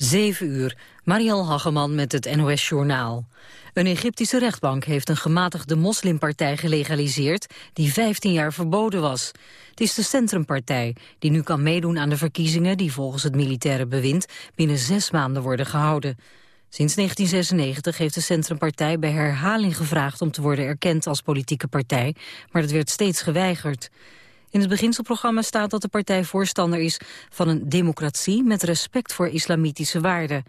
7 uur, Marielle Hageman met het NOS Journaal. Een Egyptische rechtbank heeft een gematigde moslimpartij gelegaliseerd... die 15 jaar verboden was. Het is de Centrumpartij, die nu kan meedoen aan de verkiezingen... die volgens het militaire bewind binnen zes maanden worden gehouden. Sinds 1996 heeft de Centrumpartij bij herhaling gevraagd... om te worden erkend als politieke partij, maar dat werd steeds geweigerd. In het beginselprogramma staat dat de partij voorstander is van een democratie met respect voor islamitische waarden.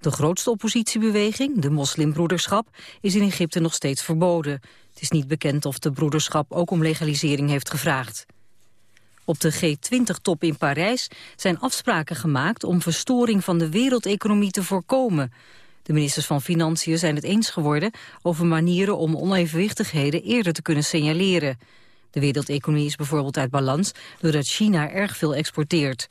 De grootste oppositiebeweging, de moslimbroederschap, is in Egypte nog steeds verboden. Het is niet bekend of de broederschap ook om legalisering heeft gevraagd. Op de G20-top in Parijs zijn afspraken gemaakt om verstoring van de wereldeconomie te voorkomen. De ministers van Financiën zijn het eens geworden over manieren om onevenwichtigheden eerder te kunnen signaleren. De wereldeconomie is bijvoorbeeld uit balans doordat China erg veel exporteert.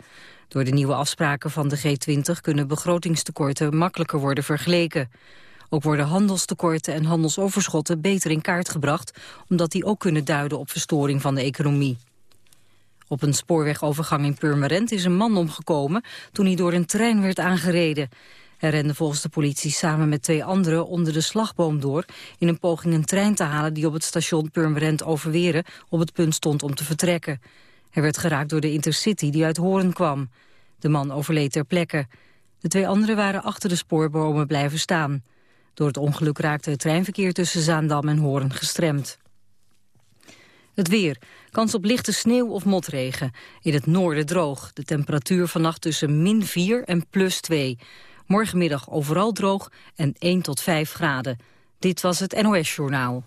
Door de nieuwe afspraken van de G20 kunnen begrotingstekorten makkelijker worden vergeleken. Ook worden handelstekorten en handelsoverschotten beter in kaart gebracht, omdat die ook kunnen duiden op verstoring van de economie. Op een spoorwegovergang in Purmerend is een man omgekomen toen hij door een trein werd aangereden. Hij rende volgens de politie samen met twee anderen onder de slagboom door... in een poging een trein te halen die op het station Purmerend Overweren... op het punt stond om te vertrekken. Hij werd geraakt door de Intercity die uit Hoorn kwam. De man overleed ter plekke. De twee anderen waren achter de spoorbomen blijven staan. Door het ongeluk raakte het treinverkeer tussen Zaandam en Hoorn gestremd. Het weer. Kans op lichte sneeuw of motregen. In het noorden droog. De temperatuur vannacht tussen min 4 en plus 2. Morgenmiddag overal droog en 1 tot 5 graden. Dit was het NOS Journaal.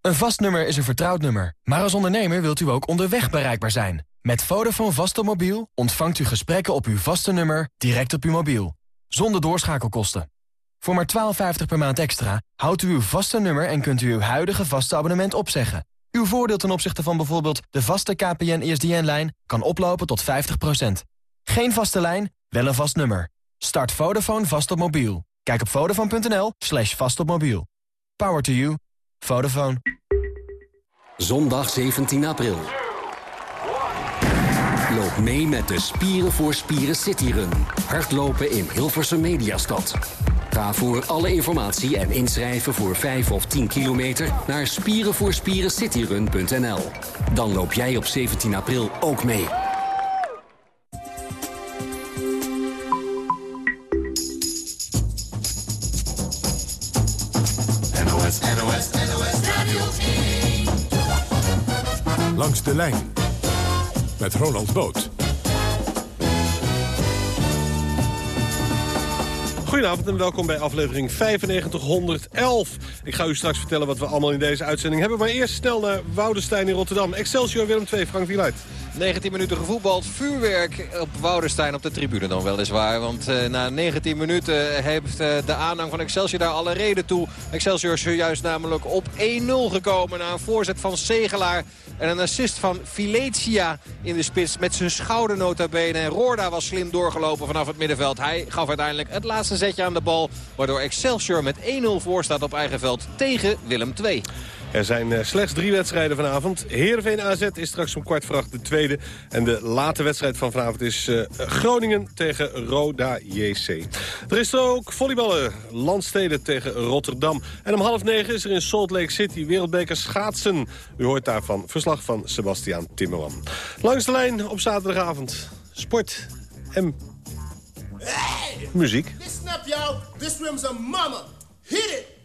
Een vast nummer is een vertrouwd nummer. Maar als ondernemer wilt u ook onderweg bereikbaar zijn. Met Vodafone vaste mobiel ontvangt u gesprekken op uw vaste nummer direct op uw mobiel. Zonder doorschakelkosten. Voor maar 12,50 per maand extra houdt u uw vaste nummer en kunt u uw huidige vaste abonnement opzeggen. Uw voordeel ten opzichte van bijvoorbeeld de vaste KPN-ESDN-lijn kan oplopen tot 50%. Geen vaste lijn, wel een vast nummer. Start Vodafone vast op mobiel. Kijk op vodafone.nl slash vast op mobiel. Power to you. Vodafone. Zondag 17 april. Loop mee met de Spieren voor Spieren Cityrun. Hardlopen in Hilversum Mediastad. Ga voor alle informatie en inschrijven voor 5 of 10 kilometer naar spierenvoorspierencityrun.nl. Dan loop jij op 17 april ook mee. NOS, NOS, NOS Radio 1. Langs de lijn met Ronald Boot. Goedenavond en welkom bij aflevering 9511. Ik ga u straks vertellen wat we allemaal in deze uitzending hebben. Maar eerst snel naar Woudenstein in Rotterdam. Excelsior Willem 2, Frank Wieluid. 19 minuten gevoetbald. Vuurwerk op Woudenstein op de tribune dan weliswaar. Want uh, na 19 minuten heeft uh, de aanhang van Excelsior daar alle reden toe. Excelsior is zojuist namelijk op 1-0 gekomen na een voorzet van Segelaar. En een assist van Filetia in de spits met zijn schouder bene. En Roorda was slim doorgelopen vanaf het middenveld. Hij gaf uiteindelijk het laatste zetje aan de bal. Waardoor Excelsior met 1-0 voor staat op eigen veld tegen Willem II. Er zijn uh, slechts drie wedstrijden vanavond. Heerenveen AZ is straks om kwart voor acht de tweede. En de late wedstrijd van vanavond is uh, Groningen tegen Roda JC. Er is er ook volleyballen. Landsteden tegen Rotterdam. En om half negen is er in Salt Lake City wereldbeker schaatsen. U hoort daarvan verslag van Sebastiaan Timmerman. Langs de lijn op zaterdagavond. Sport en! Muziek. Listen up, y'all. This room's a mama. Hit it!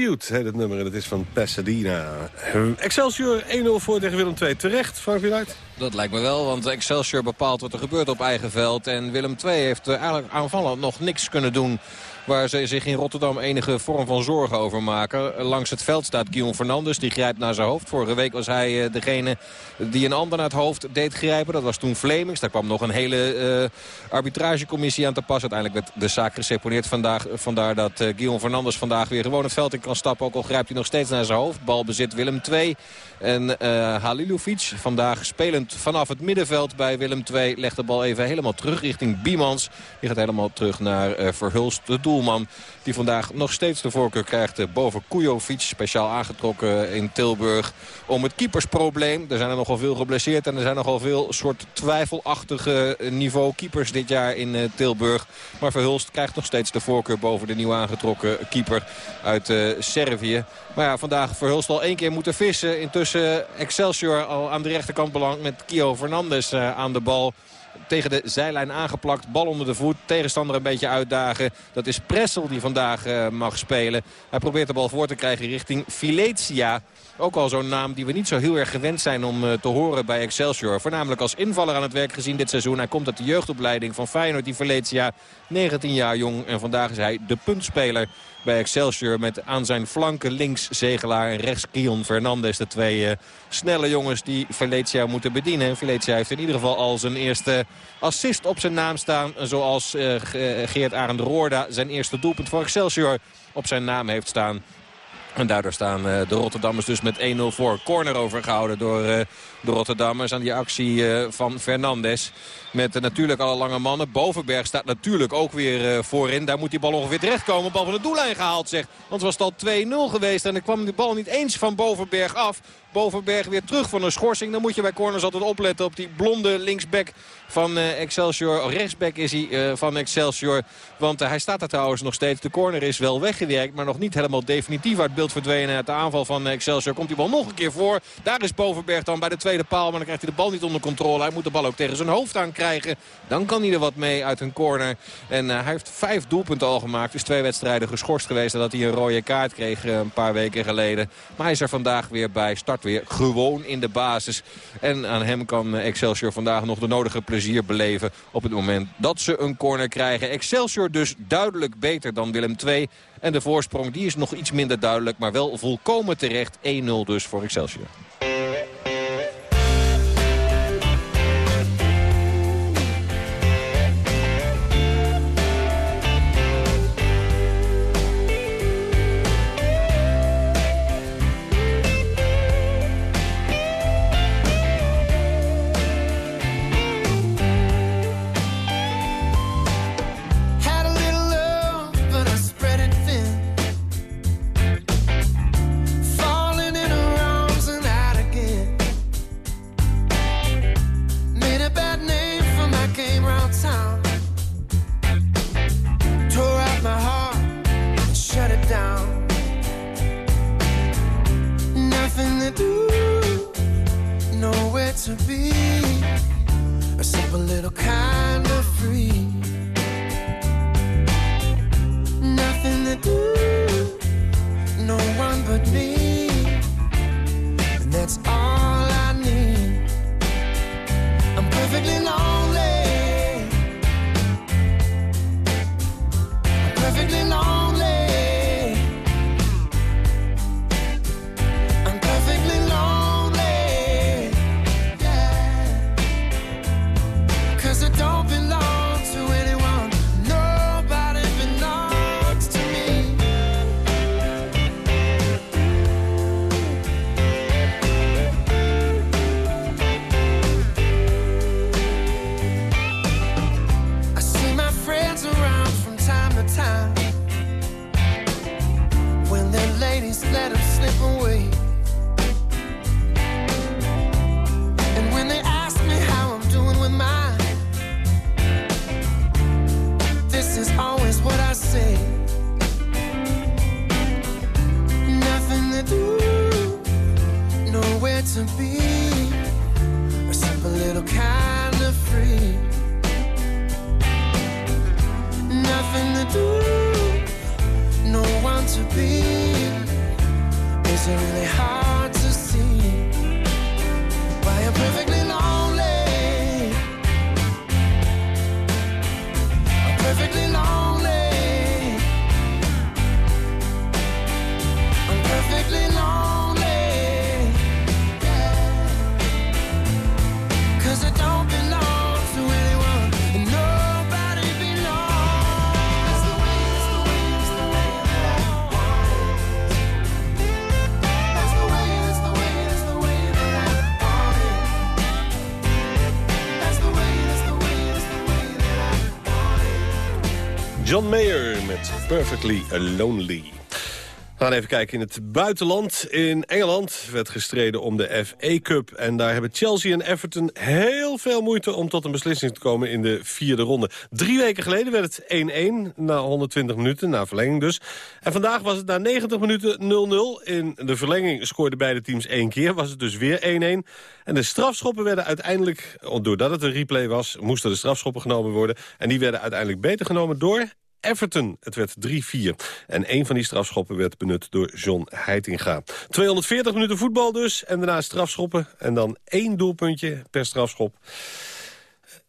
Tribute het nummer en het is van Pasadena. Excelsior 1-0 voor tegen Willem II. Terecht, Frank Wieluid? Dat lijkt me wel, want Excelsior bepaalt wat er gebeurt op eigen veld. En Willem II heeft eh, eigenlijk aanvallend nog niks kunnen doen waar ze zich in Rotterdam enige vorm van zorgen over maken. Langs het veld staat Guillaume Fernandes, die grijpt naar zijn hoofd. Vorige week was hij eh, degene die een ander naar het hoofd deed grijpen. Dat was toen Flemings. Daar kwam nog een hele uh, arbitragecommissie aan te pas. Uiteindelijk werd de zaak geseponeerd vandaag. Vandaar dat uh, Guillaume Fernandes vandaag weer gewoon het veld in kan stappen. Ook al grijpt hij nog steeds naar zijn hoofd. Bal bezit Willem 2. En uh, Halilovic, vandaag spelend vanaf het middenveld bij Willem II... legt de bal even helemaal terug richting Biemans. Die gaat helemaal terug naar uh, Verhulst, de doel doelman die vandaag nog steeds de voorkeur krijgt boven Kujovic. Speciaal aangetrokken in Tilburg om het keepersprobleem. Er zijn er nogal veel geblesseerd en er zijn nogal veel soort twijfelachtige niveau keepers dit jaar in Tilburg. Maar Verhulst krijgt nog steeds de voorkeur boven de nieuw aangetrokken keeper uit Servië. Maar ja, vandaag Verhulst al één keer moeten vissen. Intussen Excelsior al aan de rechterkant belangt met Kio Fernandes aan de bal tegen de zijlijn aangeplakt. Bal onder de voet. Tegenstander een beetje uitdagen. Dat is Pressel die vandaag uh, mag spelen. Hij probeert de bal voor te krijgen richting Filetia. Ook al zo'n naam die we niet zo heel erg gewend zijn om uh, te horen bij Excelsior. Voornamelijk als invaller aan het werk gezien dit seizoen. Hij komt uit de jeugdopleiding van Feyenoord, die Filetia. 19 jaar jong en vandaag is hij de puntspeler bij Excelsior. Met aan zijn flanken links Zegelaar en rechts Kion Fernandes. De twee uh, snelle jongens die Valencia moeten bedienen. En Valencia heeft in ieder geval al zijn eerste assist op zijn naam staan. Zoals uh, Geert Arend Roorda zijn eerste doelpunt voor Excelsior op zijn naam heeft staan. En daardoor staan de Rotterdammers dus met 1-0 voor. Corner overgehouden door de Rotterdammers aan die actie van Fernandes. Met natuurlijk alle lange mannen. Bovenberg staat natuurlijk ook weer voorin. Daar moet die bal ongeveer terechtkomen. Bal van de doellijn gehaald zeg. Want het was al 2-0 geweest. En er kwam die bal niet eens van Bovenberg af. Bovenberg weer terug van een schorsing. Dan moet je bij corners altijd opletten op die blonde linksback van Excelsior. Rechtsback is hij van Excelsior. Want hij staat daar trouwens nog steeds. De corner is wel weggewerkt, maar nog niet helemaal definitief uit beeld verdwenen. Uit de aanval van Excelsior komt die bal nog een keer voor. Daar is Bovenberg dan bij de tweede paal. Maar dan krijgt hij de bal niet onder controle. Hij moet de bal ook tegen zijn hoofd aan krijgen. Dan kan hij er wat mee uit een corner. En hij heeft vijf doelpunten al gemaakt. Dus twee wedstrijden geschorst geweest. Nadat hij een rode kaart kreeg een paar weken geleden. Maar hij is er vandaag weer bij. Start weer gewoon in de basis. En aan hem kan Excelsior vandaag nog de nodige plezier beleven op het moment dat ze een corner krijgen. Excelsior dus duidelijk beter dan Willem II. En de voorsprong die is nog iets minder duidelijk, maar wel volkomen terecht. 1-0 dus voor Excelsior. Perfectly Lonely. We gaan even kijken in het buitenland. In Engeland werd gestreden om de FA Cup. En daar hebben Chelsea en Everton heel veel moeite... om tot een beslissing te komen in de vierde ronde. Drie weken geleden werd het 1-1, na 120 minuten, na verlenging dus. En vandaag was het na 90 minuten 0-0. In de verlenging scoorden beide teams één keer, was het dus weer 1-1. En de strafschoppen werden uiteindelijk, doordat het een replay was... moesten de strafschoppen genomen worden. En die werden uiteindelijk beter genomen door Everton. Het werd 3-4. En een van die strafschoppen werd benut door John Heitinga. 240 minuten voetbal dus. En daarna strafschoppen. En dan één doelpuntje per strafschop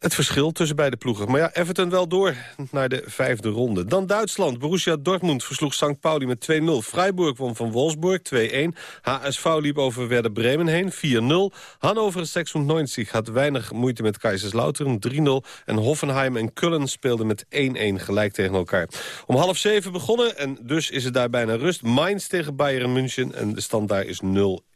het verschil tussen beide ploegen. Maar ja, Everton wel door naar de vijfde ronde. Dan Duitsland. Borussia Dortmund versloeg St. Pauli met 2-0. Freiburg won van Wolfsburg 2-1. HSV liep over Werder Bremen heen 4-0. Hannover 96 had weinig moeite met Kaiserslautern 3-0. En Hoffenheim en Kullen speelden met 1-1 gelijk tegen elkaar. Om half zeven begonnen en dus is het daar bijna rust. Mainz tegen Bayern München en de stand daar is 0-1.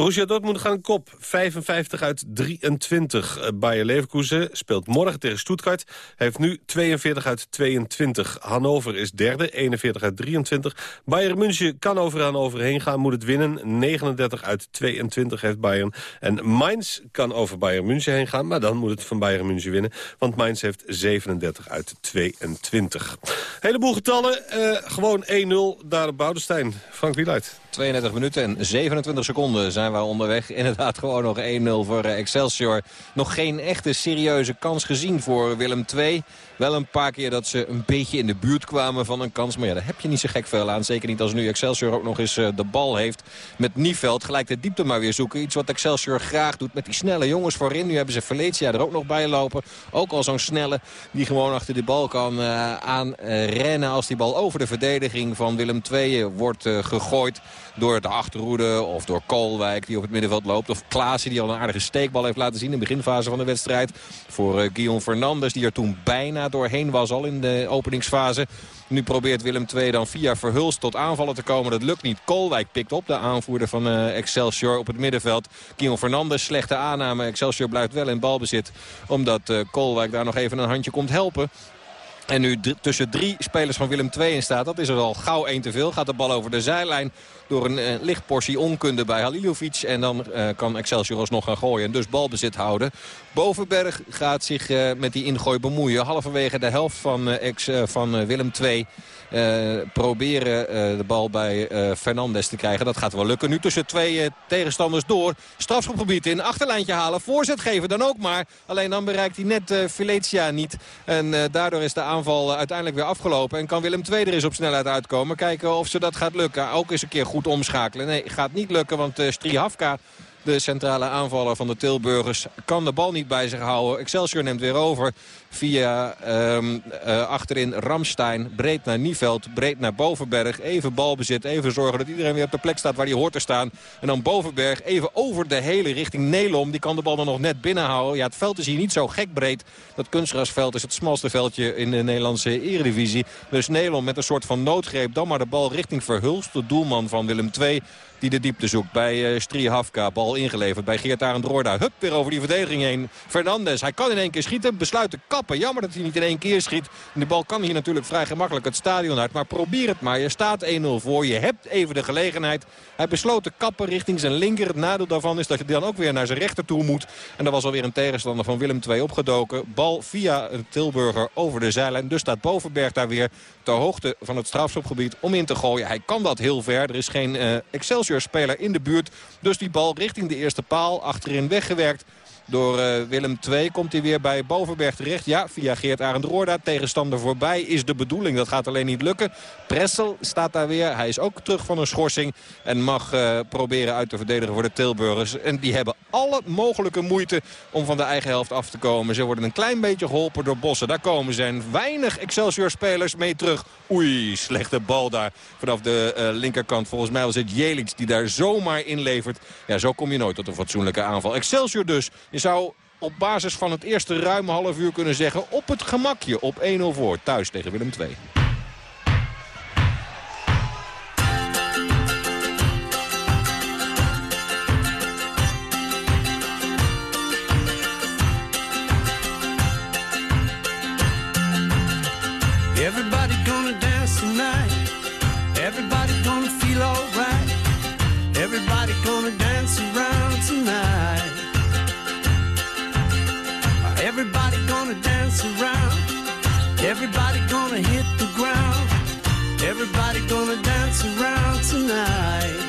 Borussia Dortmund gaan kop. 55 uit 23. Eh, Bayer Leverkusen speelt morgen tegen Stuttgart. heeft nu 42 uit 22. Hannover is derde, 41 uit 23. Bayern München kan over Hannover heen gaan, moet het winnen. 39 uit 22 heeft Bayern. En Mainz kan over Bayern München heen gaan, maar dan moet het van Bayern München winnen. Want Mainz heeft 37 uit 22. Heleboel getallen, uh, gewoon 1-0 daar op Boudestein. Frank Wieluid. 32 minuten en 27 seconden zijn we onderweg. Inderdaad gewoon nog 1-0 voor eh, Excelsior. Nog geen echte serieuze kans gezien voor Willem II. Wel een paar keer dat ze een beetje in de buurt kwamen van een kans. Maar ja, daar heb je niet zo gek veel aan. Zeker niet als nu Excelsior ook nog eens eh, de bal heeft. Met Nieveld gelijk de diepte maar weer zoeken. Iets wat Excelsior graag doet met die snelle jongens voorin. Nu hebben ze Felicia er ook nog bij lopen. Ook al zo'n snelle die gewoon achter de bal kan uh, aanrennen. als die bal over de verdediging van Willem II wordt gegooid door de achterhoede of door Koolwijk die op het middenveld loopt. Of Klaasie die al een aardige steekbal heeft laten zien in de beginfase van de wedstrijd. Voor Guillaume Fernandes die er toen bijna doorheen was al in de openingsfase. Nu probeert Willem II dan via Verhulst tot aanvallen te komen. Dat lukt niet. Kolwijk pikt op, de aanvoerder van uh, Excelsior op het middenveld. Guillaume Fernandes, slechte aanname. Excelsior blijft wel in balbezit. Omdat uh, Kolwijk daar nog even een handje komt helpen. En nu tussen drie spelers van Willem II in staat. Dat is er al gauw één te veel. Gaat de bal over de zijlijn door een uh, licht portie onkunde bij Halilovic. En dan uh, kan Excelsior alsnog gaan gooien en dus balbezit houden. Bovenberg gaat zich uh, met die ingooi bemoeien. Halverwege de helft van, ex, van Willem II. proberen de bal bij Fernandes te krijgen. Dat gaat wel lukken. Nu tussen twee tegenstanders door. Strafschopgebied in, achterlijntje halen. Voorzet geven dan ook maar. Alleen dan bereikt hij net Felicia niet. En daardoor is de aanval uiteindelijk weer afgelopen. En kan Willem II er eens op snelheid uitkomen. Kijken of ze dat gaat lukken. Ook eens een keer goed omschakelen. Nee, gaat niet lukken, want uh, Strihavka de centrale aanvaller van de Tilburgers kan de bal niet bij zich houden. Excelsior neemt weer over via um, uh, achterin Ramstein. Breed naar Nieveld, breed naar Bovenberg. Even balbezit, even zorgen dat iedereen weer op de plek staat waar hij hoort te staan. En dan Bovenberg even over de hele richting Nelom. Die kan de bal dan nog net binnenhouden. Ja, het veld is hier niet zo gek breed. Dat kunstgrasveld is het smalste veldje in de Nederlandse eredivisie. Dus Nelom met een soort van noodgreep. Dan maar de bal richting Verhulst, de doelman van Willem II die de diepte zoekt bij uh. Bal ingeleverd bij Geert Arend Roorda. Hup, weer over die verdediging heen. Fernandes, hij kan in één keer schieten. Besluit te Jammer dat hij niet in één keer schiet. De bal kan hier natuurlijk vrij gemakkelijk het stadion uit. Maar probeer het maar. Je staat 1-0 voor. Je hebt even de gelegenheid. Hij besloot te kappen richting zijn linker. Het nadeel daarvan is dat je dan ook weer naar zijn rechter toe moet. En er was alweer een tegenstander van Willem II opgedoken. Bal via Tilburger over de zijlijn. Dus staat Bovenberg daar weer ter hoogte van het strafschopgebied om in te gooien. Hij kan dat heel ver. Er is geen uh, Excelsior-speler in de buurt. Dus die bal richting de eerste paal achterin weggewerkt. Door uh, Willem II komt hij weer bij Bovenberg terecht. Ja, via Geert Arend Roorda. Tegenstander voorbij is de bedoeling. Dat gaat alleen niet lukken. Pressel staat daar weer. Hij is ook terug van een schorsing. En mag uh, proberen uit te verdedigen voor de Tilburgers. En die hebben alle mogelijke moeite om van de eigen helft af te komen. Ze worden een klein beetje geholpen door Bossen. Daar komen ze. En weinig Excelsior-spelers mee terug. Oei, slechte bal daar vanaf de uh, linkerkant. Volgens mij was het Jelix die daar zomaar inlevert. Ja, zo kom je nooit tot een fatsoenlijke aanval. Excelsior dus zou op basis van het eerste ruime half uur kunnen zeggen... op het gemakje op 1-0 voor thuis tegen Willem II. Everybody gonna dance tonight. Everybody around. Everybody gonna hit the ground. Everybody gonna dance around tonight.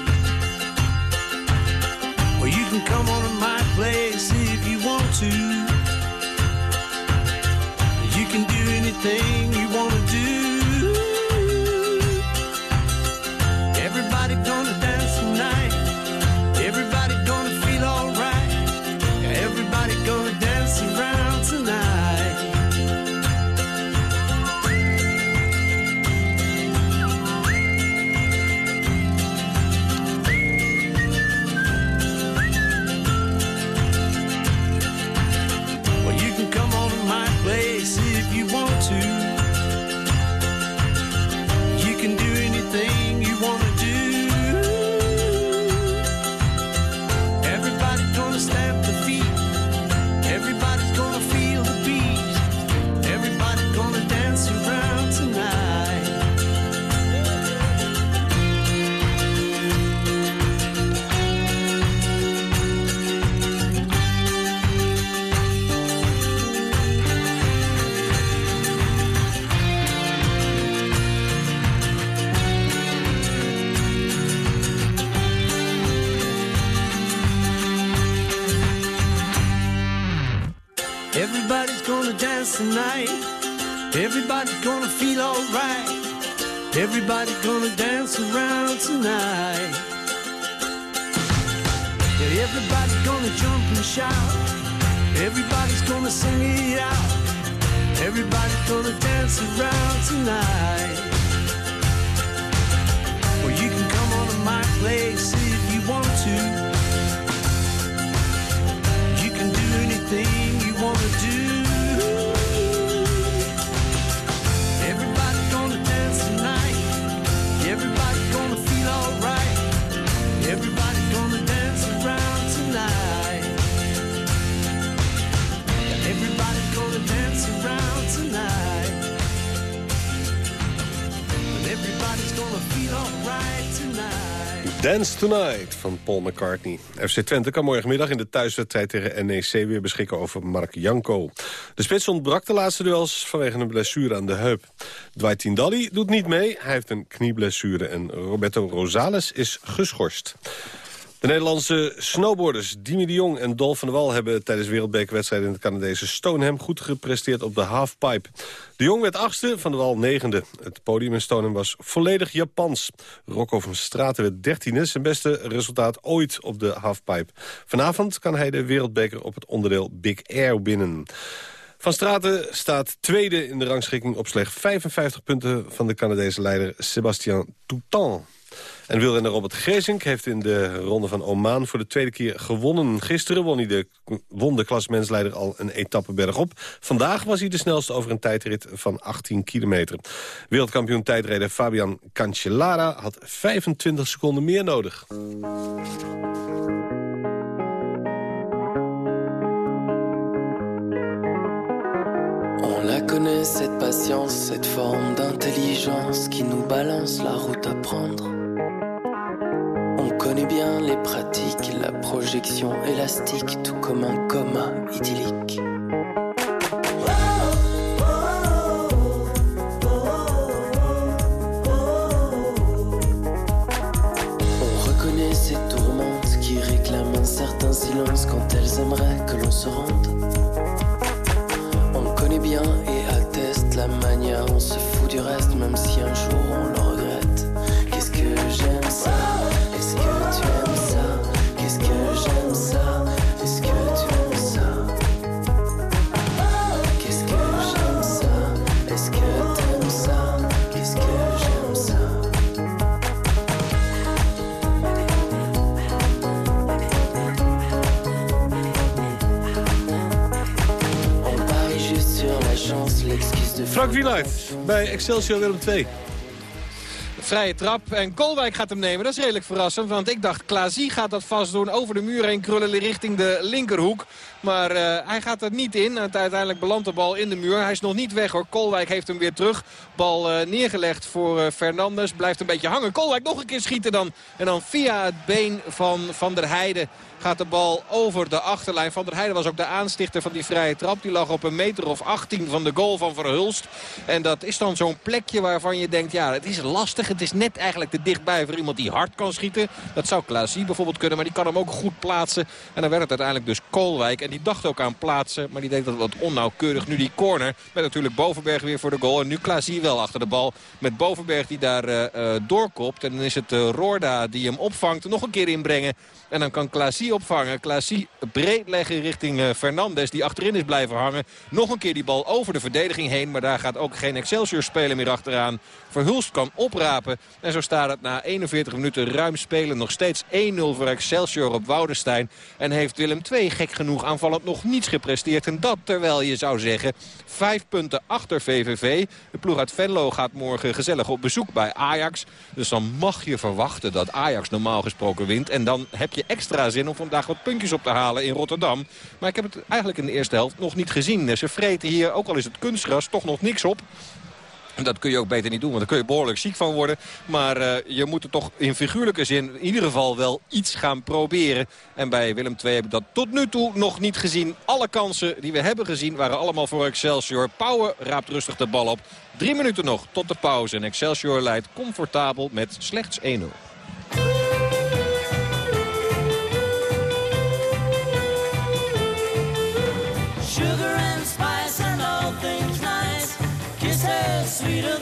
Tonight van Paul McCartney. FC Twente kan morgenmiddag in de thuiswedstrijd tegen NEC weer beschikken over Mark Janko. De spits ontbrak de laatste duels vanwege een blessure aan de heup. Dwight Tindalli doet niet mee, hij heeft een knieblessure en Roberto Rosales is geschorst. De Nederlandse snowboarders Dimi de Jong en Dolf van der Wal... hebben tijdens wereldbekerwedstrijden in het Canadese Stoneham... goed gepresteerd op de halfpipe. De Jong werd achtste, Van der Wal negende. Het podium in Stoneham was volledig Japans. Rocco van Straten werd dertiende, zijn beste resultaat ooit op de halfpipe. Vanavond kan hij de wereldbeker op het onderdeel Big Air winnen. Van Straten staat tweede in de rangschikking op slechts 55 punten... van de Canadese leider Sébastien Toutant. En wielrenner Robert Geesink heeft in de ronde van Oman voor de tweede keer gewonnen. Gisteren won, hij de klasmensleider al een etappe bergop. Vandaag was hij de snelste over een tijdrit van 18 kilometer. Wereldkampioen tijdrijder Fabian Cancellara had 25 seconden meer nodig. On la connaît, cette patience, cette forme d'intelligence qui nous balance la route à prendre. On connaît bien les pratiques, la projection élastique, tout comme un coma idyllique. On reconnaît ces tourmentes qui réclament un certain silence quand elles aimeraient que l'on se rende. On connaît bien et atteste la manière, on se fout du reste, même si un jour on le regrette. Qu'est-ce que j'aime ça? Wieluid bij Excelsior Willem II. Vrije trap. En Kolwijk gaat hem nemen. Dat is redelijk verrassend. Want ik dacht, Klaasie gaat dat vast doen. Over de muur heen krullen richting de linkerhoek. Maar uh, hij gaat er niet in. Uiteindelijk belandt de bal in de muur. Hij is nog niet weg hoor. Kolwijk heeft hem weer terug. Bal uh, neergelegd voor uh, Fernandes. Blijft een beetje hangen. Kolwijk nog een keer schieten dan. En dan via het been van Van der Heijden gaat de bal over de achterlijn. Van der Heijden was ook de aanstichter van die vrije trap. Die lag op een meter of 18 van de goal van Verhulst. En dat is dan zo'n plekje waarvan je denkt... ja, het is lastig. Het is net eigenlijk te dichtbij voor iemand die hard kan schieten. Dat zou Klaasie bijvoorbeeld kunnen, maar die kan hem ook goed plaatsen. En dan werd het uiteindelijk dus Koolwijk. En die dacht ook aan plaatsen, maar die deed dat wat onnauwkeurig. Nu die corner met natuurlijk Bovenberg weer voor de goal. En nu Klaasie wel achter de bal met Bovenberg die daar uh, uh, doorkopt. En dan is het uh, Roorda die hem opvangt. Nog een keer inbrengen. En dan kan Klaasie opvangen. Klaasie breed leggen richting uh, Fernandes die achterin is blijven hangen. Nog een keer die bal over de verdediging heen. Maar daar gaat ook geen Excelsior-speler meer achteraan. Verhulst kan oprapen. En zo staat het na 41 minuten ruim spelen nog steeds 1-0 voor Excelsior op Woudenstein. En heeft Willem II gek genoeg aanvallend nog niets gepresteerd. En dat terwijl je zou zeggen vijf punten achter VVV. De ploeg uit Venlo gaat morgen gezellig op bezoek bij Ajax. Dus dan mag je verwachten dat Ajax normaal gesproken wint. En dan heb je extra zin om vandaag wat puntjes op te halen in Rotterdam. Maar ik heb het eigenlijk in de eerste helft nog niet gezien. Ze vreten hier, ook al is het kunstgras, toch nog niks op. Dat kun je ook beter niet doen, want daar kun je behoorlijk ziek van worden. Maar uh, je moet er toch in figuurlijke zin in ieder geval wel iets gaan proberen. En bij Willem II heb ik dat tot nu toe nog niet gezien. Alle kansen die we hebben gezien waren allemaal voor Excelsior. Pauwen raapt rustig de bal op. Drie minuten nog tot de pauze. En Excelsior leidt comfortabel met slechts 1-0. Sweeter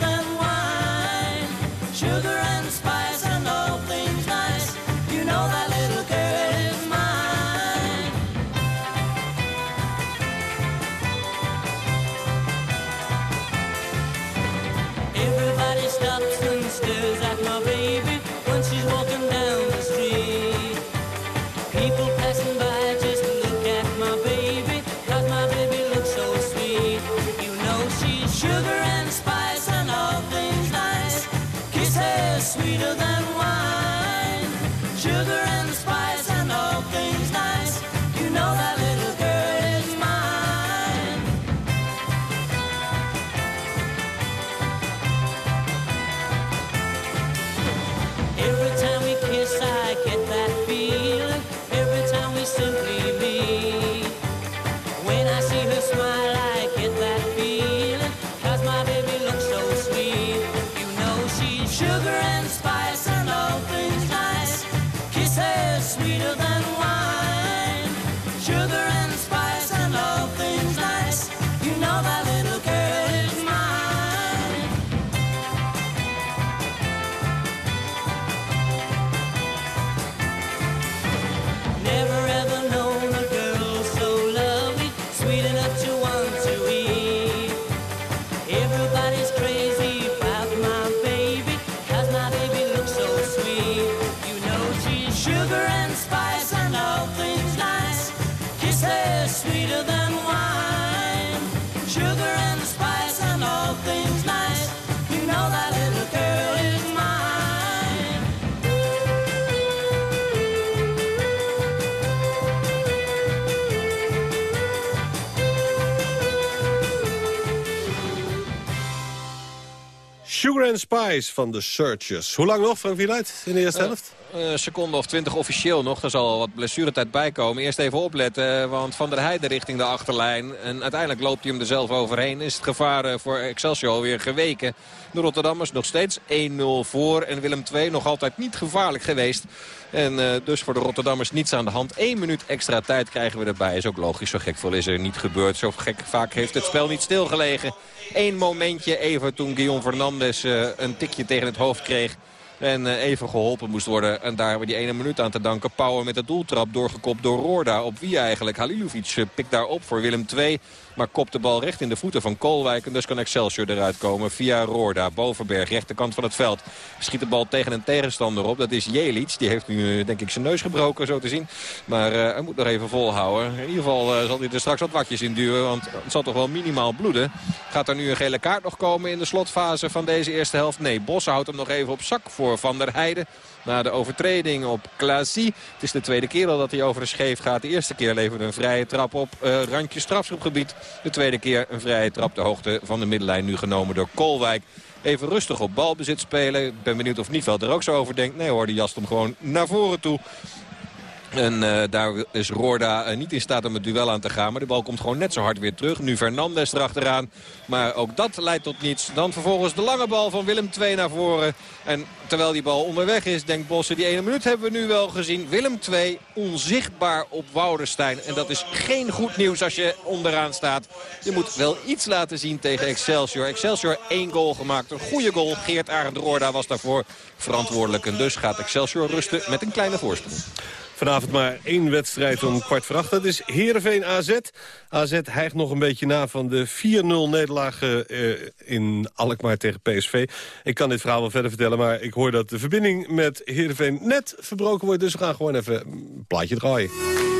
And Spice van de Searchers. Hoe lang nog, Frank Wieluid, in de eerste helft? Een seconde of twintig officieel nog. Er zal wat blessuretijd bij komen. Eerst even opletten, want Van der Heijden richting de achterlijn. En uiteindelijk loopt hij hem er zelf overheen. Is het gevaar eh, voor Excelsior alweer geweken. De Rotterdammers nog steeds 1-0 voor. En Willem II nog altijd niet gevaarlijk geweest. En dus voor de Rotterdammers niets aan de hand. Eén minuut extra tijd krijgen we erbij. Is ook logisch, zo gek veel is er niet gebeurd. Zo gek vaak heeft het spel niet stilgelegen. Eén momentje even toen Guillaume Fernandes een tikje tegen het hoofd kreeg. En uh, even geholpen moest worden. En daar hebben we die ene minuut aan te danken. Pauwen met de doeltrap doorgekopt door Roorda. Op wie eigenlijk? Halilovic uh, pikt daar op voor Willem II. Maar kopt de bal recht in de voeten van Kolwijk. En dus kan Excelsior eruit komen via Roorda. Bovenberg, rechterkant van het veld. Schiet de bal tegen een tegenstander op. Dat is Jelic. Die heeft nu denk ik zijn neus gebroken zo te zien. Maar uh, hij moet nog even volhouden. In ieder geval uh, zal hij er straks wat wakjes in duwen. Want het zal toch wel minimaal bloeden. Gaat er nu een gele kaart nog komen in de slotfase van deze eerste helft? Nee, Bos houdt hem nog even op zak voor Van der Heijden. Na de overtreding op Klaasie. Het is de tweede keer al dat hij over de scheef gaat. De eerste keer leverde een vrije trap op uh, randje strafschopgebied. De tweede keer een vrije trap de hoogte van de middenlijn. Nu genomen door Kolwijk. Even rustig op balbezit spelen. Ik ben benieuwd of Nieveld er ook zo over denkt. Nee hoor, die jast hem gewoon naar voren toe. En uh, daar is Roorda uh, niet in staat om het duel aan te gaan. Maar de bal komt gewoon net zo hard weer terug. Nu Fernandes erachteraan. Maar ook dat leidt tot niets. Dan vervolgens de lange bal van Willem II naar voren. En terwijl die bal onderweg is, denkt Bossen, die ene minuut hebben we nu wel gezien. Willem II onzichtbaar op Woudenstein. En dat is geen goed nieuws als je onderaan staat. Je moet wel iets laten zien tegen Excelsior. Excelsior één goal gemaakt. Een goede goal. Geert Arend Roorda was daarvoor verantwoordelijk. En dus gaat Excelsior rusten met een kleine voorsprong. Vanavond maar één wedstrijd om kwart voor acht. Dat is Heerenveen AZ. AZ hijgt nog een beetje na van de 4-0 nederlaag uh, in Alkmaar tegen PSV. Ik kan dit verhaal wel verder vertellen, maar ik hoor dat de verbinding met Heerenveen net verbroken wordt. Dus we gaan gewoon even een plaatje draaien.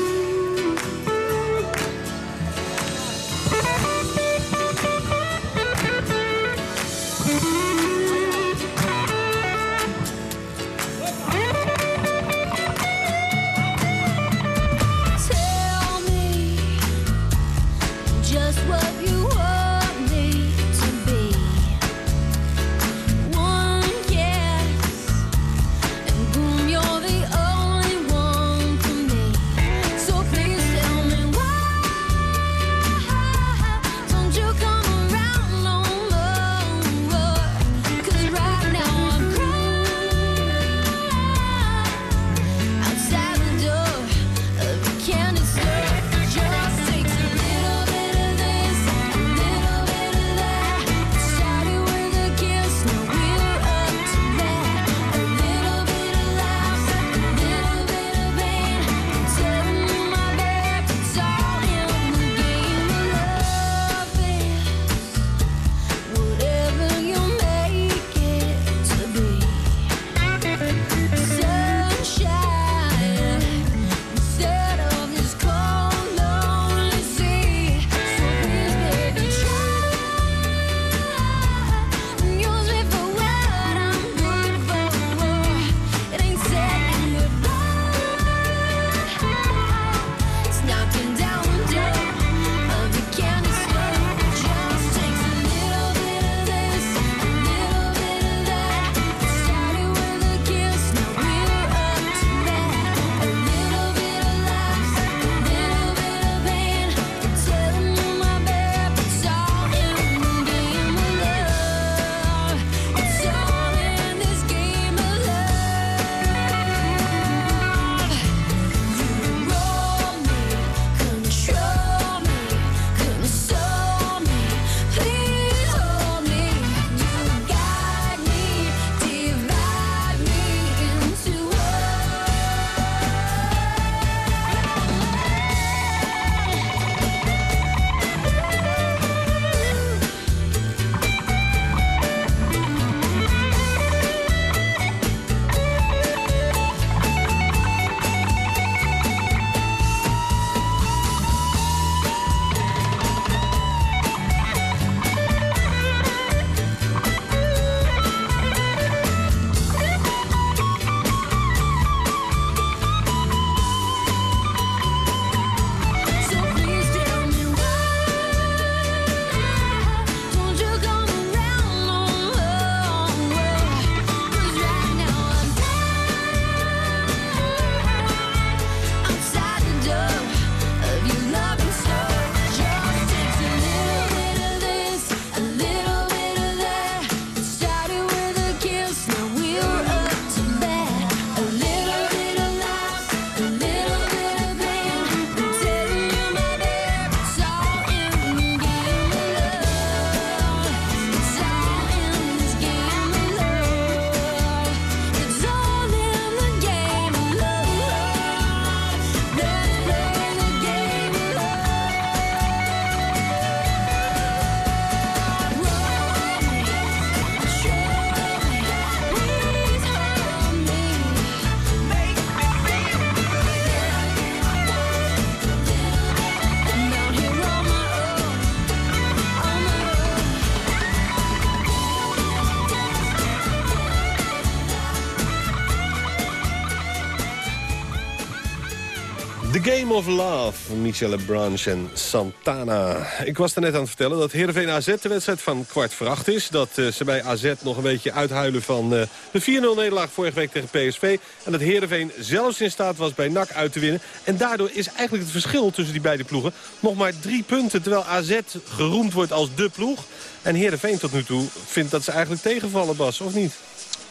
Of Love, Michelle Branche en Santana. Ik was er net aan het vertellen dat Heerenveen AZ de wedstrijd van kwart voor acht is. Dat eh, ze bij AZ nog een beetje uithuilen van eh, de 4-0 nederlaag vorige week tegen PSV. En dat Heerenveen zelfs in staat was bij NAC uit te winnen. En daardoor is eigenlijk het verschil tussen die beide ploegen nog maar drie punten. Terwijl AZ geroemd wordt als de ploeg. En Heerenveen tot nu toe vindt dat ze eigenlijk tegenvallen, Bas, of niet?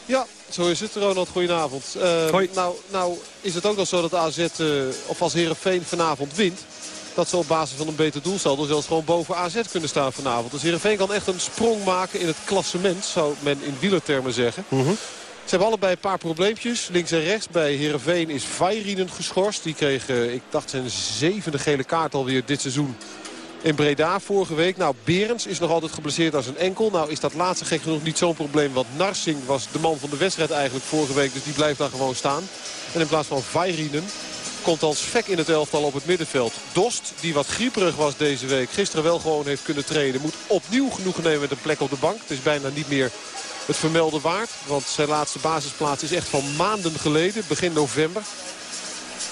Ja, zo is het. Ronald, goedenavond. Uh, Hoi. Nou, nou is het ook nog zo dat AZ, uh, of als Heerenveen vanavond wint... dat ze op basis van een beter doelsaldo zelfs gewoon boven AZ kunnen staan vanavond. Dus Heerenveen kan echt een sprong maken in het klassement, zou men in wielertermen zeggen. Mhm. Ze hebben allebei een paar probleempjes. Links en rechts. Bij Heerenveen is Vairinen geschorst. Die kreeg, uh, ik dacht, zijn zevende gele kaart alweer dit seizoen in Breda vorige week. Nou, Berends is nog altijd geblesseerd aan zijn enkel. Nou is dat laatste gek genoeg niet zo'n probleem. Want Narsing was de man van de wedstrijd eigenlijk vorige week. Dus die blijft daar gewoon staan. En in plaats van Vairinen komt dan Svek in het elftal op het middenveld. Dost, die wat grieperig was deze week, gisteren wel gewoon heeft kunnen treden. Moet opnieuw genoegen nemen met een plek op de bank. Het is bijna niet meer het vermelden waard. Want zijn laatste basisplaats is echt van maanden geleden, begin november.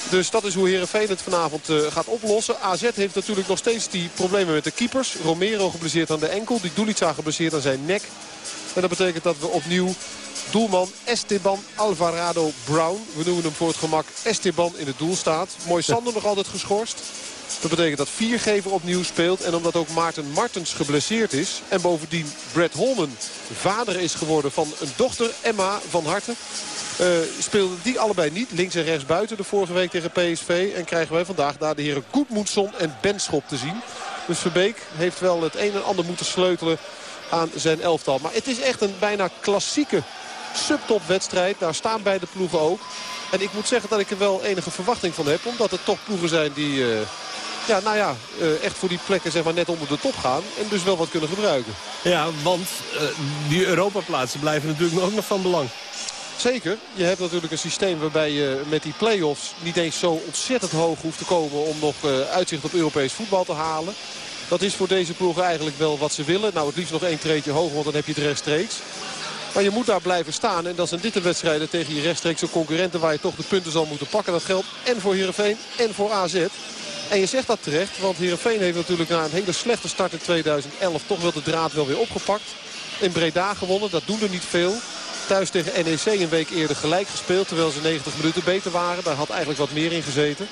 Dus dat is hoe Heerenveen het vanavond uh, gaat oplossen. AZ heeft natuurlijk nog steeds die problemen met de keepers. Romero geblesseerd aan de enkel. Die Dulica geblesseerd aan zijn nek. En dat betekent dat we opnieuw doelman Esteban Alvarado Brown. We noemen hem voor het gemak Esteban in het doel staat. Mooi Sander nog altijd geschorst. Dat betekent dat Viergever opnieuw speelt. En omdat ook Maarten Martens geblesseerd is. En bovendien Brett Holman vader is geworden van een dochter Emma van Harten. Uh, speelden die allebei niet. Links en rechts buiten de vorige week tegen PSV. En krijgen wij vandaag daar de heren Goedmoedson en Benschop te zien. Dus Verbeek heeft wel het een en ander moeten sleutelen aan zijn elftal. Maar het is echt een bijna klassieke subtopwedstrijd. Daar staan beide ploegen ook. En ik moet zeggen dat ik er wel enige verwachting van heb. Omdat het toch ploegen zijn die... Uh, ja, nou ja, uh, echt voor die plekken zeg maar, net onder de top gaan. En dus wel wat kunnen gebruiken. Ja, want uh, die Europaplaatsen blijven natuurlijk ook nog van belang. Zeker. Je hebt natuurlijk een systeem waarbij je met die play-offs niet eens zo ontzettend hoog hoeft te komen om nog uh, uitzicht op Europees voetbal te halen. Dat is voor deze ploegen eigenlijk wel wat ze willen. Nou, het liefst nog één treetje hoger, want dan heb je het rechtstreeks. Maar je moet daar blijven staan. En dat zijn dit de wedstrijden tegen je rechtstreekse concurrenten... waar je toch de punten zal moeten pakken. Dat geldt en voor Heerenveen en voor AZ. En je zegt dat terecht, want Heerenveen heeft natuurlijk na een hele slechte start in 2011... toch wel de draad wel weer opgepakt. In Breda gewonnen, dat doen er niet veel. Thuis tegen NEC een week eerder gelijk gespeeld. Terwijl ze 90 minuten beter waren. Daar had eigenlijk wat meer in gezeten.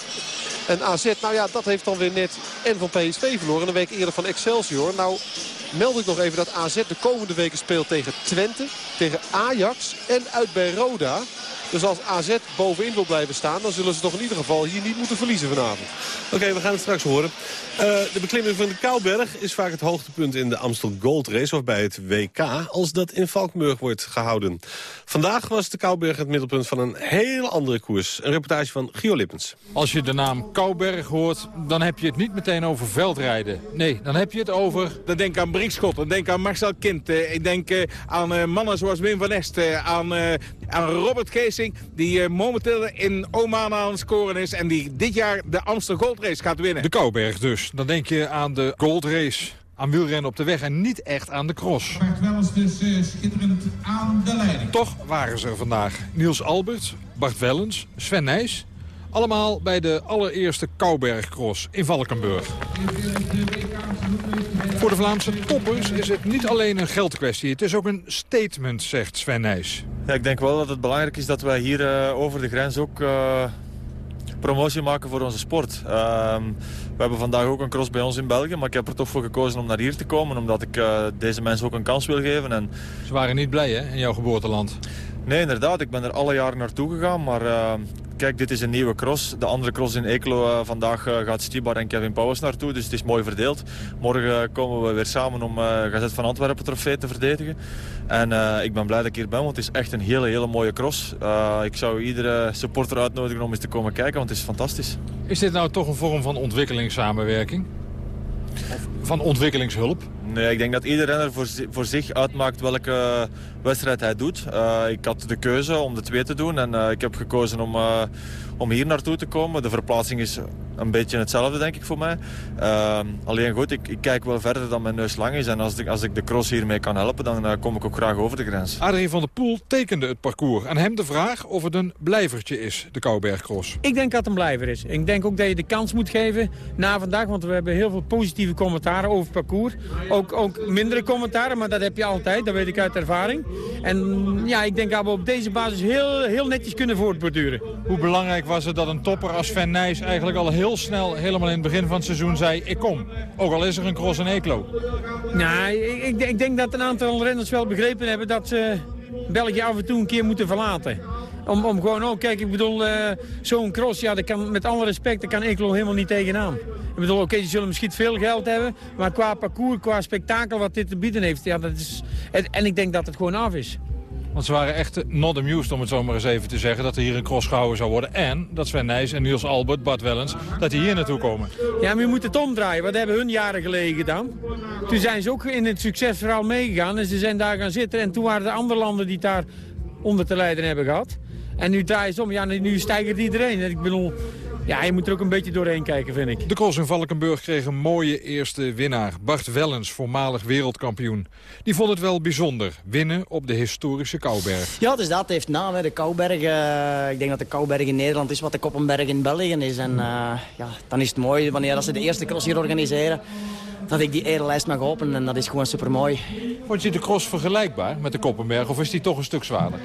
En AZ, nou ja, dat heeft dan weer net en van PSV verloren. Een week eerder van Excelsior. Nou meld ik nog even dat AZ de komende weken speelt tegen Twente. Tegen Ajax en uit bij Roda. Dus als AZ bovenin wil blijven staan... dan zullen ze toch in ieder geval hier niet moeten verliezen vanavond. Oké, okay, we gaan het straks horen. Uh, de beklimming van de Kouberg is vaak het hoogtepunt in de Amstel Gold Race... of bij het WK, als dat in Valkenburg wordt gehouden. Vandaag was de Kouberg het middelpunt van een heel andere koers. Een reportage van Gio Lippens. Als je de naam Kouberg hoort, dan heb je het niet meteen over veldrijden. Nee, dan heb je het over... Dan denk ik aan Brinkschot, dan denk ik aan Marcel Kind. Uh, ik denk uh, aan mannen zoals Wim van Est, aan, aan Robert Geesing... die momenteel in Oman aan het scoren is... en die dit jaar de Amstel Gold Race gaat winnen. De Kouberg dus. Dan denk je aan de Gold Race aan wielrennen op de weg en niet echt aan de cross. wel eens dus uh, schitterend aan de leiding. Toch waren ze er vandaag. Niels Albert, Bart Wellens, Sven Nijs. Allemaal bij de allereerste Koubergcross in Valkenburg. Voor de Vlaamse toppers is het niet alleen een geldkwestie. Het is ook een statement, zegt Sven Nijs. Ja, ik denk wel dat het belangrijk is dat wij hier uh, over de grens ook... Uh promotie maken voor onze sport. Uh, we hebben vandaag ook een cross bij ons in België, maar ik heb er toch voor gekozen om naar hier te komen, omdat ik uh, deze mensen ook een kans wil geven. En... Ze waren niet blij hè, in jouw geboorteland? Nee, inderdaad. Ik ben er alle jaren naartoe gegaan, maar uh, kijk, dit is een nieuwe cross. De andere cross in Eeklo, uh, vandaag uh, gaat Stibar en Kevin Powers naartoe, dus het is mooi verdeeld. Morgen komen we weer samen om Gazet van Antwerpen trofee te verdedigen. En ik ben blij dat ik hier ben, want het is echt een hele, hele mooie cross. ik zou iedere supporter uitnodigen om eens te komen kijken, want het is fantastisch. Is dit nou toch een vorm van ontwikkelingssamenwerking? Of van ontwikkelingshulp? Nee, ik denk dat ieder renner voor, voor zich uitmaakt welke wedstrijd hij doet. Uh, ik had de keuze om de twee te doen en uh, ik heb gekozen om, om hier naartoe te komen. De verplaatsing is een beetje hetzelfde, denk ik, voor mij. Ehm, alleen goed, ik, ik, kijk wel verder dan mijn neus lang is. En als ik, als ik de cross hiermee kan helpen, dan uh, kom ik ook graag over de grens. Adrie van der Poel tekende het parcours. Aan hem de vraag of het een blijvertje is, de Koubergcross. Ik denk dat het een blijver is. Ik denk ook dat je de kans moet geven na vandaag. Want we hebben heel veel positieve commentaren over het parcours. Ook, ook mindere commentaren, maar dat heb je altijd. Dat weet ik uit ervaring. En ja, ik denk dat we op deze basis heel, heel netjes kunnen voortborduren. Hoe belangrijk was het dat een topper als Sven Nijs eigenlijk al heel snel, helemaal in het begin van het seizoen zei, ik kom. Ook al is er een cross en Eeklo. Nou, ik, ik, denk dat een aantal renners wel begrepen hebben dat ze België af en toe een keer moeten verlaten. Om, om gewoon, oh kijk, ik bedoel, uh, zo'n cross, ja, dat kan, met alle respect, daar kan Eeklo helemaal niet tegenaan. Ik bedoel, oké, die zullen misschien veel geld hebben, maar qua parcours, qua spektakel wat dit te bieden heeft, ja, dat is... En ik denk dat het gewoon af is. Want ze waren echt not amused, om het zo maar eens even te zeggen... dat er hier een cross gehouden zou worden. En dat Sven Nijs en Niels Albert, Bart Wellens, dat die hier naartoe komen. Ja, maar je moet het omdraaien. Wat hebben hun jaren geleden gedaan? Toen zijn ze ook in het succesverhaal meegegaan en ze zijn daar gaan zitten. En toen waren er andere landen die daar onder te lijden hebben gehad. En nu draaien ze om. Ja, nu stijgt iedereen. En ik bedoel, ja, je moet er ook een beetje doorheen kijken, vind ik. De cross in Valkenburg kreeg een mooie eerste winnaar. Bart Wellens, voormalig wereldkampioen. Die vond het wel bijzonder. Winnen op de historische Kouberg. Ja, dus dat heeft naam, de Kouberg. Uh, ik denk dat de Kouberg in Nederland is wat de Koppenberg in België is. En uh, ja, dan is het mooi wanneer ze de eerste cross hier organiseren dat ik die erenlijst mag openen. En dat is gewoon super mooi. Vond je de cross vergelijkbaar met de Koppenberg of is die toch een stuk zwaarder?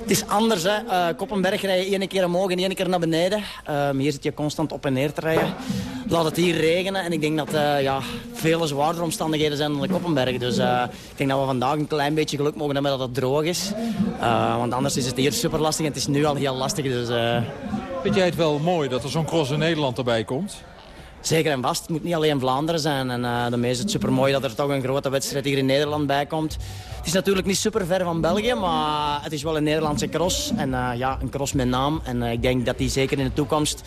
Het is anders. Hè. Uh, Koppenberg rij je één keer omhoog en één keer naar beneden. Um, hier zit je constant op en neer te rijden. Laat het hier regenen en ik denk dat uh, ja, vele zwaardere omstandigheden zijn dan de Koppenberg. Dus uh, ik denk dat we vandaag een klein beetje geluk mogen hebben dat het droog is. want anders is het hier super lastig en het is nu al heel lastig. Dus, Vind jij het wel mooi dat er zo'n cross in Nederland erbij komt? Zeker en vast. Het moet niet alleen Vlaanderen zijn. En uh, daarmee is het super mooi dat er toch een grote wedstrijd hier in Nederland bij komt. Het is natuurlijk niet super ver van België, maar het is wel een Nederlandse cross. En uh, ja, een cross met naam. En uh, ik denk dat die zeker in de toekomst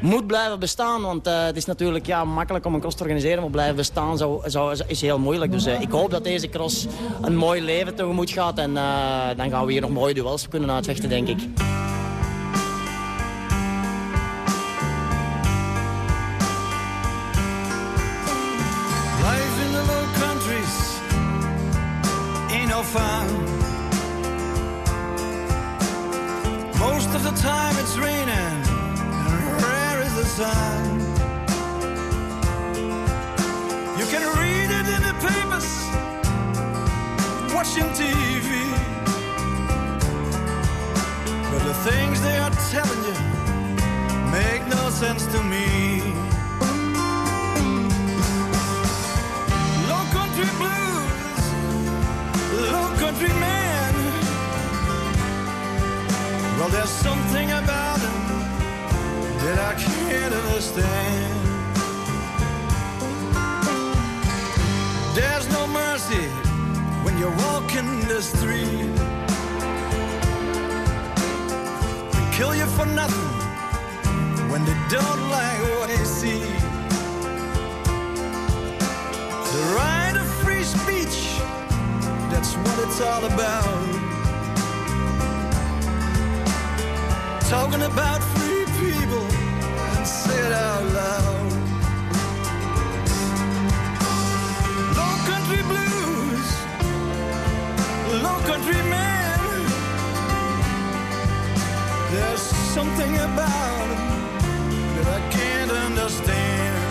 moet blijven bestaan. Want het is natuurlijk ja, makkelijk om een cross te organiseren, maar blijven bestaan zou, is heel moeilijk. Dus ik hoop dat deze cross een mooi leven tegemoet gaat. En dan gaan we hier nog mooie duels kunnen uitvechten, denk ik. Watching TV. But the things they are telling you make no sense to me. Low country blues, low country man. Well, there's something about him that I can't understand. There's no mercy when you're walking the street. They kill you for nothing when they don't like what they see. The right of free speech, that's what it's all about. Talking about free people and say it out loud. Something about 'em that I can't understand.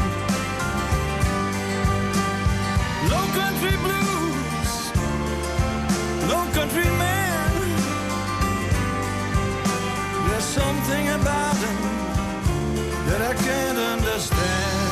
Low country blues, low country man. There's something about him that I can't understand.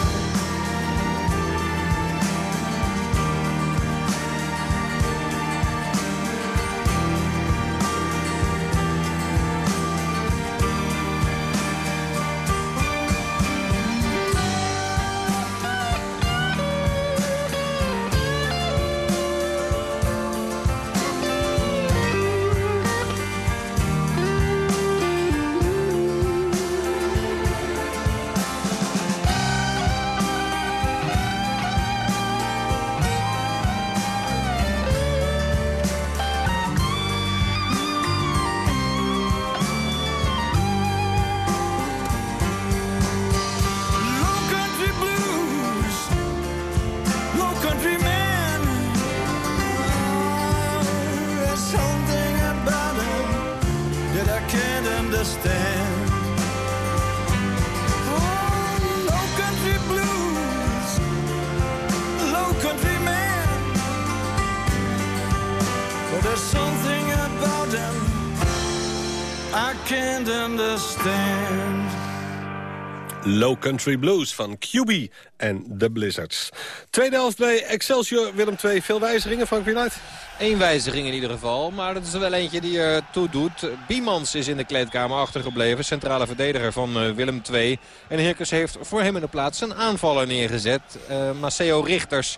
Low Country Blues van QB en The Blizzards. Tweede helft bij Excelsior, Willem II. Veel wijzigingen, Frank Wieluid? Eén wijziging in ieder geval, maar dat is er wel eentje die er toe doet. Biemans is in de kleedkamer achtergebleven, centrale verdediger van eh, Willem II. En Hirkes heeft voor hem in de plaats een aanvaller neergezet, uh, Maceo Richters.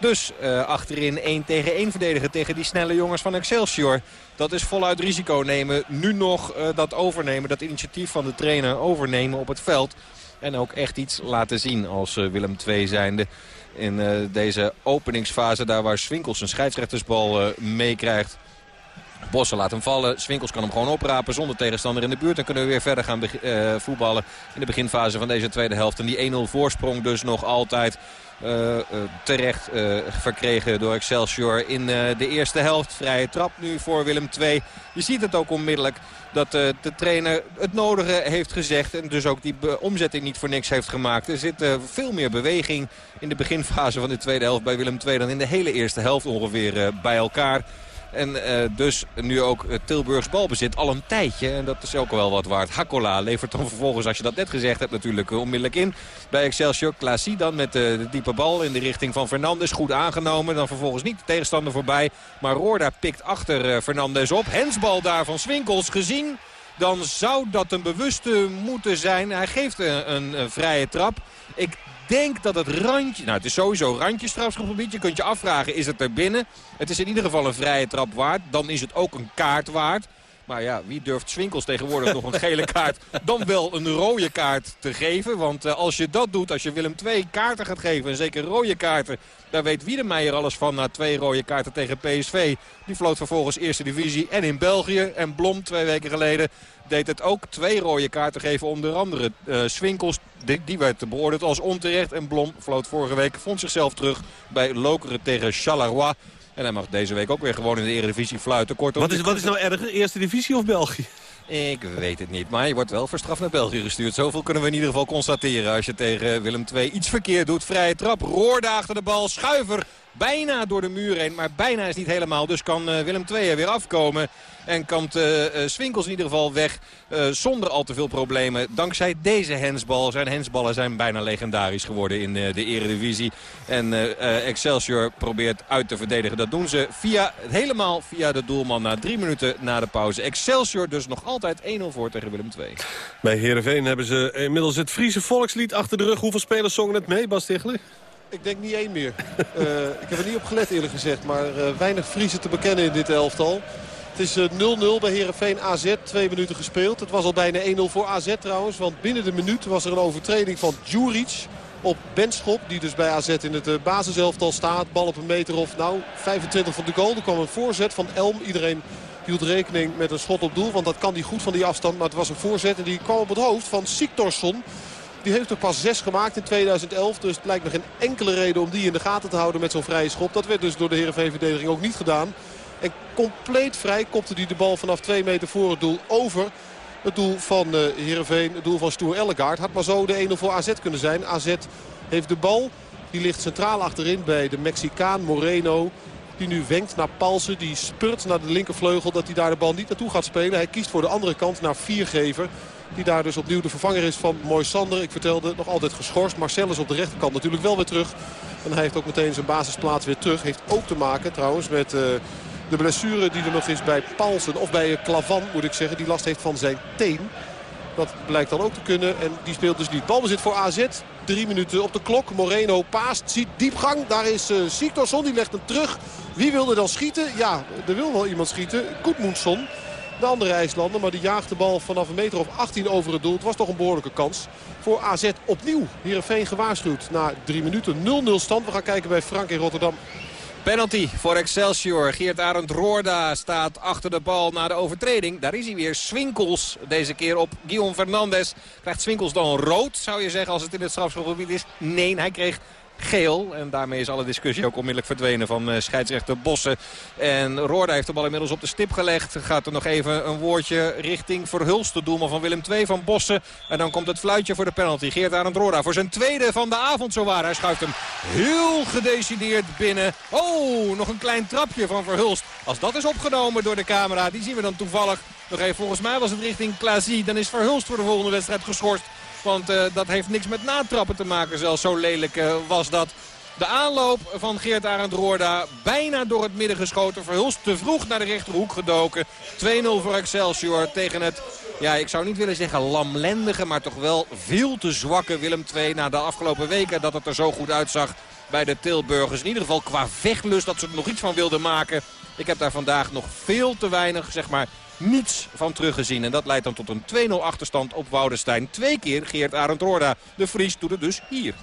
Dus achterin 1 tegen 1 verdedigen tegen die snelle jongens van Excelsior. Dat is voluit risico nemen. Nu nog dat overnemen, dat initiatief van de trainer overnemen op het veld. En ook echt iets laten zien als uh, Willem II zijnde. In deze openingsfase, daar waar Swinkels een scheidsrechtersbal meekrijgt. Bossen laat hem vallen. Swinkels kan hem gewoon oprapen zonder tegenstander in de buurt. Dan kunnen we weer verder gaan voetballen in de beginfase van deze tweede helft. En die 1-0 voorsprong dus nog altijd terecht verkregen door Excelsior in de eerste helft. Vrije trap nu voor Willem II. Je ziet het ook onmiddellijk dat de trainer het nodige heeft gezegd. En dus ook die omzetting niet voor niks heeft gemaakt. Er zit veel meer beweging in de beginfase van de tweede helft bij Willem II... dan in de hele eerste helft ongeveer bij elkaar. En uh, dus nu ook uh, Tilburgs balbezit al een tijdje. En dat is ook wel wat waard. Hakola levert dan vervolgens, als je dat net gezegd hebt, natuurlijk uh, onmiddellijk in. Bij Excelsior, Klaasie dan met de diepe bal in de richting van Fernandes. Goed aangenomen. Dan vervolgens niet de tegenstander voorbij. Maar Roorda pikt achter Fernandes op. Hensbal daar van Swinkels gezien. Dan zou dat een bewuste moeten zijn. Hij geeft een, een, een vrije trap. Ik denk dat het randje... Nou, het is sowieso randje strafschopgebied. Je kunt je afvragen, is het er binnen? Het is in ieder geval een vrije trap waard. Dan is het ook een kaart waard. Maar ja, wie durft Swinkels tegenwoordig nog een gele kaart... dan wel een rode kaart te geven. Want uh, als je dat doet, als je Willem twee kaarten gaat geven... en zeker rode kaarten, daar weet Wiedemeijer alles van... na twee rode kaarten tegen PSV. Die floot vervolgens eerste divisie en in België. En Blom twee weken geleden deed het ook twee rode kaarten geven. Onder andere uh, Swinkels, die, die werd beoordeeld als onterecht. En Blom floot vorige week, vond zichzelf terug bij Lokeren tegen Charleroi. En hij mag deze week ook weer gewoon in de Eredivisie fluiten. Kortom, wat, is, wat is nou erger, Eerste Divisie of België? Ik weet het niet, maar je wordt wel verstraft naar België gestuurd. Zoveel kunnen we in ieder geval constateren als je tegen Willem II iets verkeerd doet. Vrije trap, Roorda achter de bal, Schuiver bijna door de muur heen. Maar bijna is niet helemaal, dus kan uh, Willem II er weer afkomen. En kan uh, Swinkels in ieder geval weg zonder al te veel problemen. Dankzij deze hensbal. Zijn hensballen zijn bijna legendarisch geworden in de eredivisie. En Excelsior probeert uit te verdedigen. Dat doen ze via, helemaal via de doelman na drie minuten na de pauze. Excelsior dus nog altijd 1-0 voor tegen Willem II. Bij Heerenveen hebben ze inmiddels het Friese volkslied achter de rug. Hoeveel spelers zongen het mee, Bas Tichler? Ik denk niet één meer. uh, ik heb er niet op gelet eerlijk gezegd. Maar uh, weinig Friese te bekennen in dit elftal. Het is 0-0 uh, bij Herenveen AZ. Twee minuten gespeeld. Het was al bijna 1-0 voor AZ trouwens. Want binnen de minuut was er een overtreding van Djuric op Benschop. Die dus bij AZ in het basiselftal staat. Bal op een meter of nou 25 van de goal. Er kwam een voorzet van Elm. Iedereen hield rekening met een schot op doel. Want dat kan die goed van die afstand. Maar het was een voorzet en die kwam op het hoofd van Siktorsson. Die heeft er pas zes gemaakt in 2011. Dus het lijkt me geen enkele reden om die in de gaten te houden met zo'n vrije schop. Dat werd dus door de Heerenveen-verdediging ook niet gedaan. En compleet vrij kopte hij de bal vanaf twee meter voor het doel over. Het doel van uh, Heerenveen, het doel van Stoer Ellegaard. Had maar zo de 1-0 voor AZ kunnen zijn. AZ heeft de bal. Die ligt centraal achterin bij de Mexicaan Moreno. Die nu wenkt naar Palsen. Die spurt naar de linkervleugel dat hij daar de bal niet naartoe gaat spelen. Hij kiest voor de andere kant naar Viergever. Die daar dus opnieuw de vervanger is van Moisander. Ik vertelde, nog altijd geschorst. Marcel is op de rechterkant natuurlijk wel weer terug. En hij heeft ook meteen zijn basisplaats weer terug. Heeft ook te maken trouwens met uh, de blessure die er nog is bij Paulsen. Of bij Klavan moet ik zeggen. Die last heeft van zijn teen. Dat blijkt dan ook te kunnen. En die speelt dus niet. Balbezit voor AZ. Drie minuten op de klok. Moreno paast. Ziet diepgang. Daar is uh. Die legt hem terug. Wie wilde dan schieten? Ja, er wil wel iemand schieten. Koetmoensson. De andere IJslander. Maar die jaagt de bal vanaf een meter of 18 over het doel. Het was toch een behoorlijke kans. Voor AZ opnieuw. Heerenveen gewaarschuwd. Na drie minuten 0-0 stand. We gaan kijken bij Frank in Rotterdam. Penalty voor Excelsior. Geert Arend Roorda staat achter de bal na de overtreding. Daar is hij weer. Swinkels deze keer op Guillaume Fernandes. Krijgt Swinkels dan rood, zou je zeggen, als het in het strafschopgebied is? Nee, hij kreeg geel. En daarmee is alle discussie ook onmiddellijk verdwenen van eh, scheidsrechter Bossen. En Roorda heeft de bal inmiddels op de stip gelegd. Gaat er nog even een woordje richting Verhulst, de doelman van Willem II van Bossen. En dan komt het fluitje voor de penalty. Geert Arend Roorda voor zijn tweede van de avond zo waar. Hij schuift hem heel gedecideerd binnen. Oh, nog een klein trapje van Verhulst. Als dat is opgenomen door de camera, die zien we dan toevallig. Nog even, volgens mij was het richting Klaasie. Dan is Verhulst voor de volgende wedstrijd geschorst. Want eh, dat heeft niks met natrappen te maken. Zelfs zo lelijk eh, was dat. De aanloop van Geert Arend Roorda bijna door het midden geschoten. Verhulst te vroeg naar de rechterhoek gedoken. 2-0 voor Excelsior tegen het, ja ik zou niet willen zeggen lamlendige... maar toch wel veel te zwakke Willem II na de afgelopen weken dat het er zo goed uitzag bij de Tilburgers. In ieder geval qua vechtlust dat ze er nog iets van wilden maken. Ik heb daar vandaag nog veel te weinig, zeg maar, niets van teruggezien. En dat leidt dan tot een 2-0 achterstand op Woudenstein. Twee keer Geert Arend Roorda. De Vries doet het dus hier.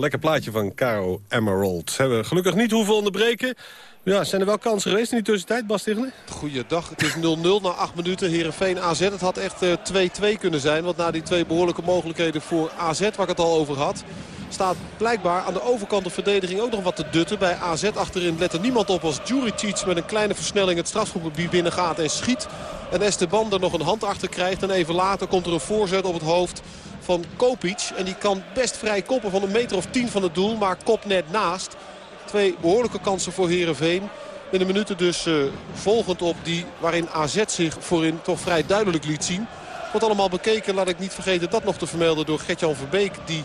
Lekker plaatje van Caro Emerald. Hebben gelukkig niet hoeven onderbreken. Ja, zijn er wel kansen geweest in die tussentijd, Bas Tichelen? Goeiedag, het is 0-0 na 8 minuten. Heerenveen AZ, het had echt eh, 2-2 kunnen zijn. Want na die twee behoorlijke mogelijkheden voor AZ, waar ik het al over had... staat blijkbaar aan de overkant de verdediging ook nog wat te dutten. Bij AZ achterin let er niemand op als Juricic met een kleine versnelling het strafschopgebied binnengaat en schiet. En Esteban er nog een hand achter krijgt. En even later komt er een voorzet op het hoofd van Kopic. En die kan best vrij koppen van een meter of tien van het doel. Maar kop net naast. Twee behoorlijke kansen voor Heerenveen. In de minuten dus eh, volgend op die waarin AZ zich voorin toch vrij duidelijk liet zien. Wordt allemaal bekeken, laat ik niet vergeten dat nog te vermelden door Gertjan Verbeek. Die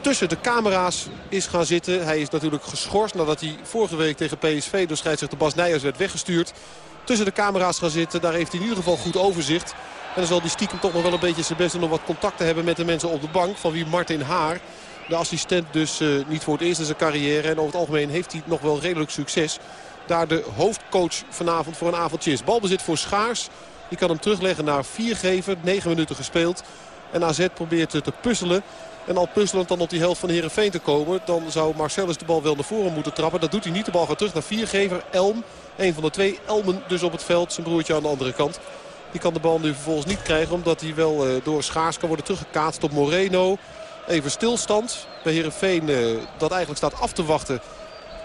tussen de camera's is gaan zitten. Hij is natuurlijk geschorst nadat hij vorige week tegen PSV door scheidsrechter Bas Nijers werd weggestuurd. Tussen de camera's gaan zitten, daar heeft hij in ieder geval goed overzicht. En dan zal die stiekem toch nog wel een beetje zijn best doen om wat contact te hebben met de mensen op de bank. Van wie Martin Haar, de assistent dus eh, niet voor het eerst in zijn carrière. En over het algemeen heeft hij nog wel redelijk succes. Daar de hoofdcoach vanavond voor een avondje is. Balbezit voor Schaars. Die kan hem terugleggen naar Viergever. 9 minuten gespeeld. En AZ probeert te puzzelen. En al puzzelend dan op die helft van Heerenveen te komen. Dan zou Marcellus de bal wel naar voren moeten trappen. Dat doet hij niet. De bal gaat terug naar Viergever. Elm. Een van de twee. Elmen dus op het veld. Zijn broertje aan de andere kant. Die kan de bal nu vervolgens niet krijgen. Omdat hij wel eh, door Schaars kan worden teruggekaatst op Moreno. Even stilstand. Bij Heerenveen eh, dat eigenlijk staat af te wachten.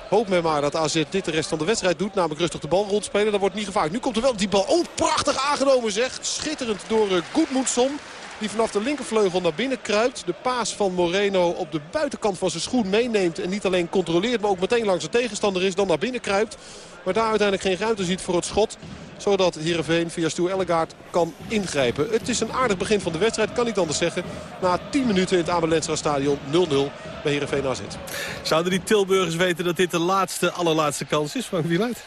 Hoop men maar dat AZ dit de rest van de wedstrijd doet. Namelijk rustig de bal rondspelen. Dat wordt niet gevaarlijk. Nu komt er wel die bal. Oh, prachtig aangenomen zeg. Schitterend door uh, Goedmoedson. Die vanaf de linkervleugel naar binnen kruipt. De paas van Moreno op de buitenkant van zijn schoen meeneemt. En niet alleen controleert, maar ook meteen langs de tegenstander is. Dan naar binnen kruipt. Maar daar uiteindelijk geen ruimte ziet voor het schot. Zodat Heerenveen via Stu Ellegaard kan ingrijpen. Het is een aardig begin van de wedstrijd, kan niet anders zeggen. Na 10 minuten in het Abelensra stadion 0-0 bij Heerenveen AZ. Zouden die Tilburgers weten dat dit de laatste, allerlaatste kans is? Frank Wieluid?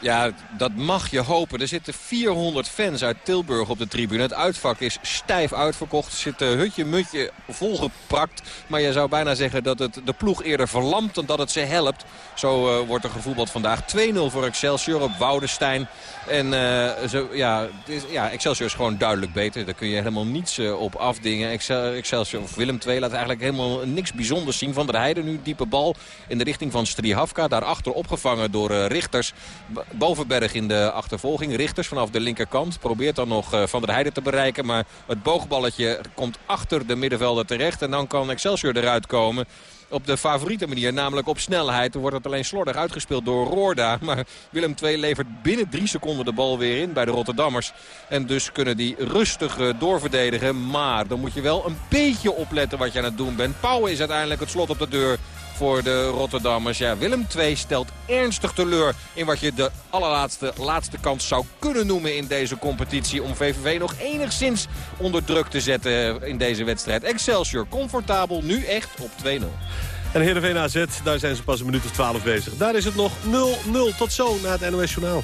Ja, dat mag je hopen. Er zitten 400 fans uit Tilburg op de tribune. Het uitvak is stijf uitverkocht. Er zit een hutje mutje volgeprakt. Maar je zou bijna zeggen dat het de ploeg eerder verlamt dan dat het ze helpt. Zo uh, wordt er gevoetbald vandaag. 2-0 voor Excelsior op Woudenstein. En uh, zo, ja, is, ja, Excelsior is gewoon duidelijk beter. Daar kun je helemaal niets op afdingen. Excel, Excelsior of Willem II laat eigenlijk helemaal niks bijzonders zien. Van der Heijden nu diepe bal in de richting van Strihavka. Daarachter opgevangen door Richters. Bovenberg in de achtervolging. Richters vanaf de linkerkant. Probeert dan nog Van der Heijden te bereiken. Maar het boogballetje komt achter de middenvelder terecht. En dan kan Excelsior eruit komen op de favoriete manier. Namelijk op snelheid. Dan wordt het alleen slordig uitgespeeld door Roorda. Maar Willem II levert binnen drie seconden de bal weer in bij de Rotterdammers. En dus kunnen die rustig doorverdedigen. Maar dan moet je wel een beetje opletten wat je aan het doen bent. Pauwen is uiteindelijk het slot op de deur voor de Rotterdammers. Ja, Willem II stelt ernstig teleur in wat je de allerlaatste laatste kans zou kunnen noemen in deze competitie. Om VVV nog enigszins onder druk te zetten in deze wedstrijd. Excelsior comfortabel, nu echt op 2-0. En Heerenveen AZ, daar zijn ze pas een minuut of 12 bezig. Daar is het nog 0-0. Tot zo na het NOS Journaal.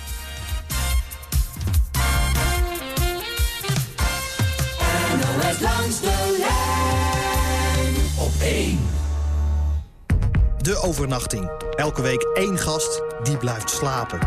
NOS langs de lijn op 1. De overnachting. Elke week één gast die blijft slapen.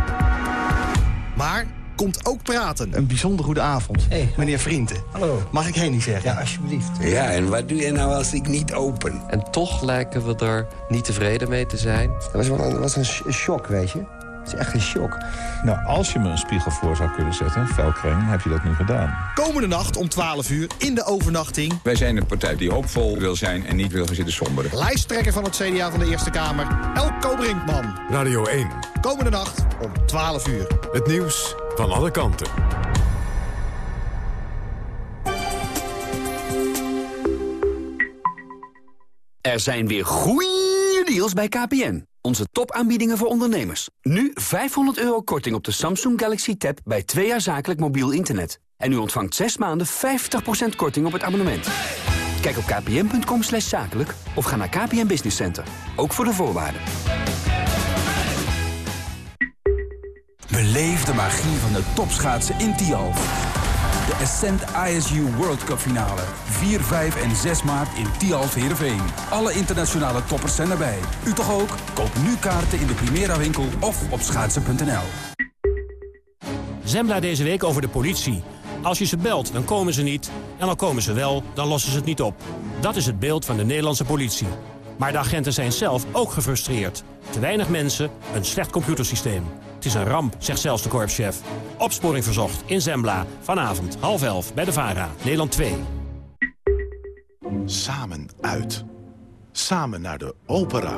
Maar komt ook praten. Een bijzonder goede avond. Meneer Vrienden. Hallo. Mag ik Henny zeggen? Ja, alsjeblieft. Ja, en wat doe je nou als ik niet open? En toch lijken we er niet tevreden mee te zijn. Dat was wel een, was een sh- shock, weet je. Het is echt een shock. Nou, als je me een spiegel voor zou kunnen zetten, een velkring, heb je dat nu gedaan. Komende nacht om 12 uur in de overnachting. Wij zijn een partij die hoopvol wil zijn en niet wil gaan zitten somberen. Lijsttrekker van het CDA van de Eerste Kamer, Elko Brinkman. Radio 1. Komende nacht om 12 uur. Het nieuws van alle kanten. Er zijn weer goeie deals bij KPN. Onze topaanbiedingen voor ondernemers. Nu 500 euro korting op de Samsung Galaxy Tab bij twee jaar zakelijk mobiel internet. En u ontvangt 6 maanden 50% korting op het abonnement. Kijk op kpn.com slash zakelijk of ga naar KPN Business Center. Ook voor de voorwaarden. Beleef de magie van de topschaatsen in Tialf. De Ascent ISU World Cup finale. 4, 5 en 6 maart in Tialf Heerenveen. Alle internationale toppers zijn erbij. U toch ook? Koop nu kaarten in de Primera winkel of op schaatsen.nl. Zembla deze week over de politie. Als je ze belt, dan komen ze niet. En al komen ze wel, dan lossen ze het niet op. Dat is het beeld van de Nederlandse politie. Maar de agenten zijn zelf ook gefrustreerd. Te weinig mensen, een slecht computersysteem. Het is een ramp, zegt zelfs de korpschef. Opsporing verzocht in Zembla. Vanavond, half elf, bij de VARA. Nederland 2. Samen uit. samen naar de opera.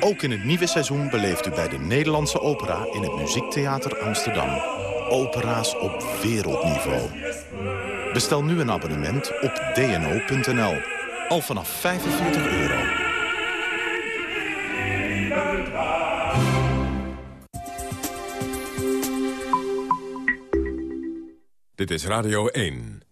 Ook in het nieuwe seizoen beleeft u bij de Nederlandse Opera... in het Muziektheater Amsterdam. Opera's op wereldniveau. Bestel nu een abonnement op dno.nl. Al vanaf 45 euro. Dit is Radio 1.